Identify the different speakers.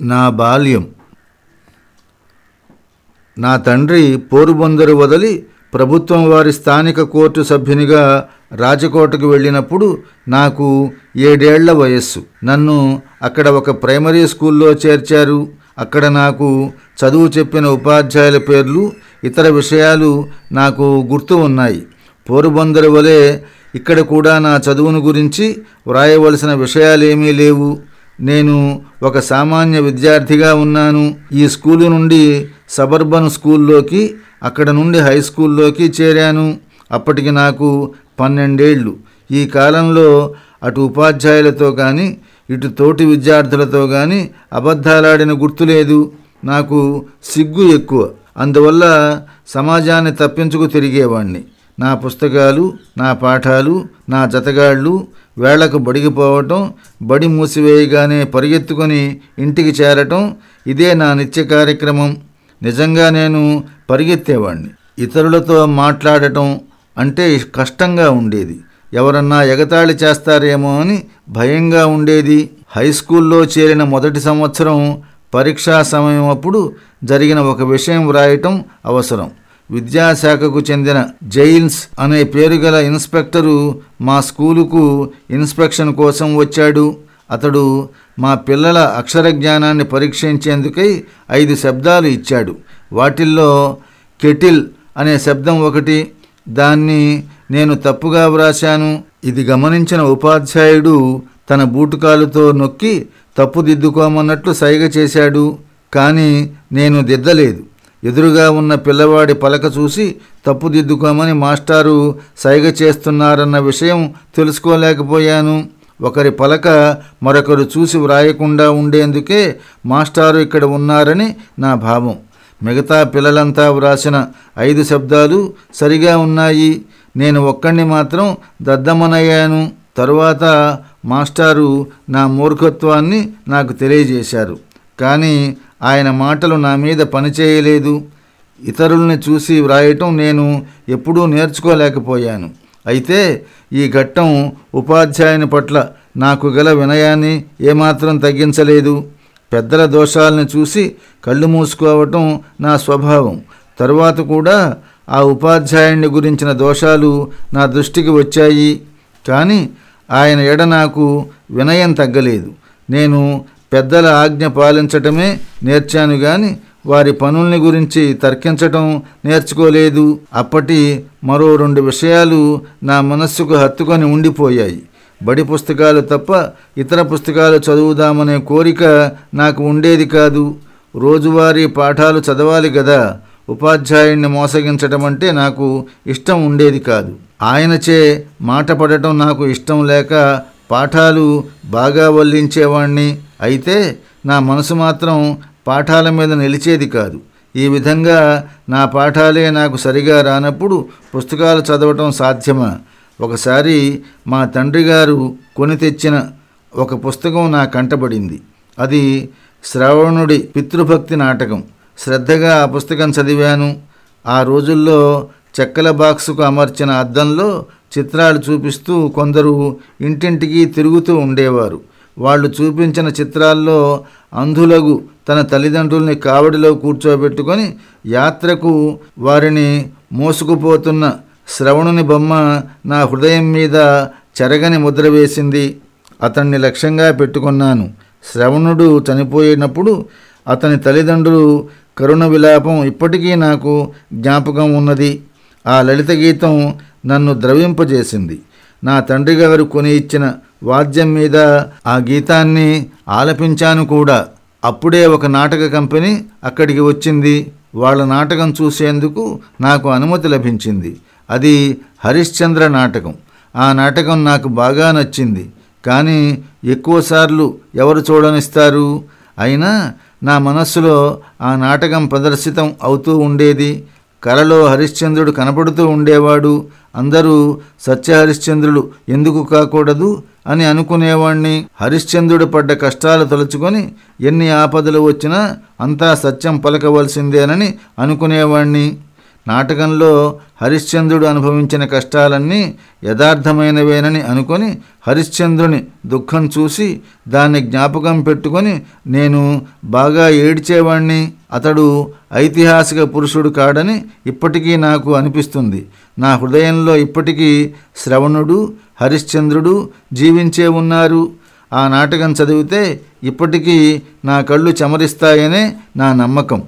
Speaker 1: నా బాల్యం. నా తండ్రి పోరుబొందరు వదిలి ప్రభుత్వం వారి స్థానిక కోర్టు సభ్యునిగా రాజకోటకు వెళ్ళినప్పుడు నాకు ఏడేళ్ళ వయస్సు. నన్ను అక్కడ ఒక ప్రైమరీ స్కూల్లో చేర్చారు. అక్కడ నాకు చదువు చెప్పిన ఉపాధ్యాయుల పేర్లు ఇతర విషయాలు నాకు గుర్తు ఉన్నాయి. పోరుబొందరు వలె ఇక్కడ కూడా నా చదువును గురించి వ్రాయవలసిన విషయాలేమీ లేవు. నేను ఒక సామాన్య విద్యార్థిగా ఉన్నాను. ఈ స్కూలు నుండి సబర్బన్ స్కూల్లోకి అక్కడ నుండి హై స్కూల్లోకి చేరాను. అప్పటికి నాకు పన్నెండేళ్ళు ఈ కాలంలో అటు ఉపాధ్యాయులతో కానీ ఇటు తోటి విద్యార్థులతో కానీ అబద్ధాలాడిన గుర్తులేదు నాకు సిగ్గు ఎక్కువ. అందువల్ల సమాజాన్ని తప్పించుకు తిరిగేవాణ్ణి. నా పుస్తకాలు నా పాఠాలు నా జతగాళ్ళు వేళకు బడిగిపోవటం బడి మూసివేయగానే పరిగెత్తుకొని ఇంటికి చేరటం ఇదే నా నిత్య కార్యక్రమం. నిజంగా నేను పరిగెత్తేవాణ్ణి. ఇతరులతో మాట్లాడటం అంటే కష్టంగా ఉండేది. ఎవరన్నా ఎగతాళి చేస్తారేమో అని భయంగా ఉండేది. హై స్కూల్లో చేరిన మొదటి సంవత్సరం పరీక్షా సమయం అప్పుడు జరిగిన ఒక విషయం వ్రాయటం అవసరం. విద్యాశాఖకు చెందిన జైల్స్ అనే పేరు గల ఇన్స్పెక్టరు మా స్కూలుకు ఇన్స్పెక్షన్ కోసం వచ్చాడు. అతడు మా పిల్లల అక్షర జ్ఞానాన్ని పరీక్షించేందుకై ఐదు శబ్దాలు ఇచ్చాడు. వాటిల్లో కెటిల్ అనే శబ్దం ఒకటి దాన్ని నేను తప్పుగా వ్రాశాను. ఇది గమనించిన ఉపాధ్యాయుడు తన బూటుకాలుతో నొక్కి తప్పు దిద్దుకోమన్నట్లు సైగ చేశాడు. కానీ నేను దిద్దలేదు. ఎదురుగా ఉన్న పిల్లవాడి పలక చూసి తప్పుదిద్దుకోమని మాస్టారు సైగ చేస్తున్నారన్న విషయం తెలుసుకోలేకపోయాను. ఒకరి పలక మరొకరు చూసి వ్రాయకుండా ఉండేందుకే మాస్టారు ఇక్కడ ఉన్నారని నా భావం. మిగతా పిల్లలంతా వ్రాసిన ఐదు శబ్దాలు సరిగా ఉన్నాయి. నేను ఒక్కడిని మాత్రం దద్దమ్మనయ్యాను తరువాత మాస్టారు నా మూర్ఖత్వాన్ని నాకు తెలియజేశారు. కానీ ఆయన మాటలు నా మీద పనిచేయలేదు ఇతరుల్ని చూసి వ్రాయటం నేను ఎప్పుడూ నేర్చుకోలేకపోయాను. అయితే ఈ ఘట్టం ఉపాధ్యాయుని పట్ల నాకు గల వినయాన్ని ఏమాత్రం తగ్గించలేదు. పెద్దల దోషాలను చూసి కళ్ళు మూసుకోవటం నా స్వభావం. తరువాత కూడా ఆ ఉపాధ్యాయుని గురించిన దోషాలు నా దృష్టికి వచ్చాయి. కానీ ఆయన ఎడ నాకు వినయం తగ్గలేదు. నేను పెద్దల ఆజ్ఞ పాలించటమే నేర్చాను గాని వారి పనుల్ని గురించి తర్కించటం నేర్చుకోలేదు. అప్పటి మరో రెండు విషయాలు నా మనస్సుకు హత్తుకొని ఉండిపోయాయి. బడి పుస్తకాలు తప్ప ఇతర పుస్తకాలు చదువుదామనే కోరిక నాకు ఉండేది కాదు. రోజువారీ పాఠాలు చదవాలి కదా ఉపాధ్యాయుణ్ణి మోసగించటం అంటే నాకు ఇష్టం ఉండేది కాదు. ఆయనచే మాట పడటం నాకు ఇష్టం లేక పాఠాలు బాగా వల్లించేవాణ్ణి. అయితే నా మనసు మాత్రం పాఠాల మీద నిలిచేది కాదు. ఈ విధంగా నా పాఠాలే నాకు సరిగా రానప్పుడు పుస్తకాలు చదవటం సాధ్యమా? ఒకసారి మా తండ్రి గారు కొని తెచ్చిన ఒక పుస్తకం నా కంటపడింది అది శ్రవణుడి పితృభక్తి నాటకం. శ్రద్ధగా ఆ పుస్తకం చదివాను. ఆ రోజుల్లో చెక్కల బాక్సుకు అమర్చిన అద్దంలో చిత్రాలు చూపిస్తూ కొందరు ఇంటింటికి తిరుగుతూ ఉండేవారు. వాళ్ళు చూపించిన చిత్రాల్లో అంధులగు తన తల్లిదండ్రుల్ని కావడిలో కూర్చోబెట్టుకొని యాత్రకు వారిని మోసుకుపోతున్న శ్రవణుని బొమ్మ నా హృదయం మీద చెరగని ముద్ర వేసింది. అతన్ని లక్ష్యంగా పెట్టుకున్నాను. శ్రవణుడు చనిపోయినప్పుడు అతని తల్లిదండ్రులు కరుణ విలాపం ఇప్పటికీ నాకు జ్ఞాపకం ఉన్నది. ఆ లలిత గీతం నన్ను ద్రవింపజేసింది. నా తండ్రి గారు కొని ఇచ్చిన వాద్యం మీద ఆ గీతాన్ని ఆలపించాను కూడా. అప్పుడే ఒక నాటక కంపెనీ అక్కడికి వచ్చింది. వాళ్ళ నాటకం చూసేందుకు నాకు అనుమతి లభించింది. అది హరిశ్చంద్ర నాటకం. ఆ నాటకం నాకు బాగా నచ్చింది. కానీ ఎక్కువసార్లు ఎవరు చూడనిస్తారు? అయినా నా మనస్సులో ఆ నాటకం ప్రదర్శితం అవుతూ ఉండేది. కలలో హరిశ్చంద్రుడు కనపడుతూ ఉండేవాడు. అందరూ సత్యహరిశ్చంద్రుడు ఎందుకు కాకూడదు అని అనుకునేవాణ్ణి. హరిశ్చంద్రుడు పడ్డ కష్టాలు తలుచుకొని ఎన్ని ఆపదలు వచ్చినా అంతా సత్యం పలకవలసిందేనని అనుకునేవాణ్ణి. నాటకంలో హరిశ్చంద్రుడు అనుభవించిన కష్టాలన్నీ యథార్థమైనవేనని అనుకొని హరిశ్చంద్రుని దుఃఖం చూసి దాన్ని జ్ఞాపకం పెట్టుకొని నేను బాగా ఏడ్చేవాణ్ణి అతడు ఐతిహాసిక పురుషుడు కాడని ఇప్పటికీ నాకు అనిపిస్తుంది. నా హృదయంలో ఇప్పటికీ శ్రవణుడు హరిశ్చంద్రుడు జీవించే ఉన్నారు. ఆ నాటకం చదివితే ఇప్పటికీ నా కళ్ళు చెమరిస్తాయనే నా నమ్మకం.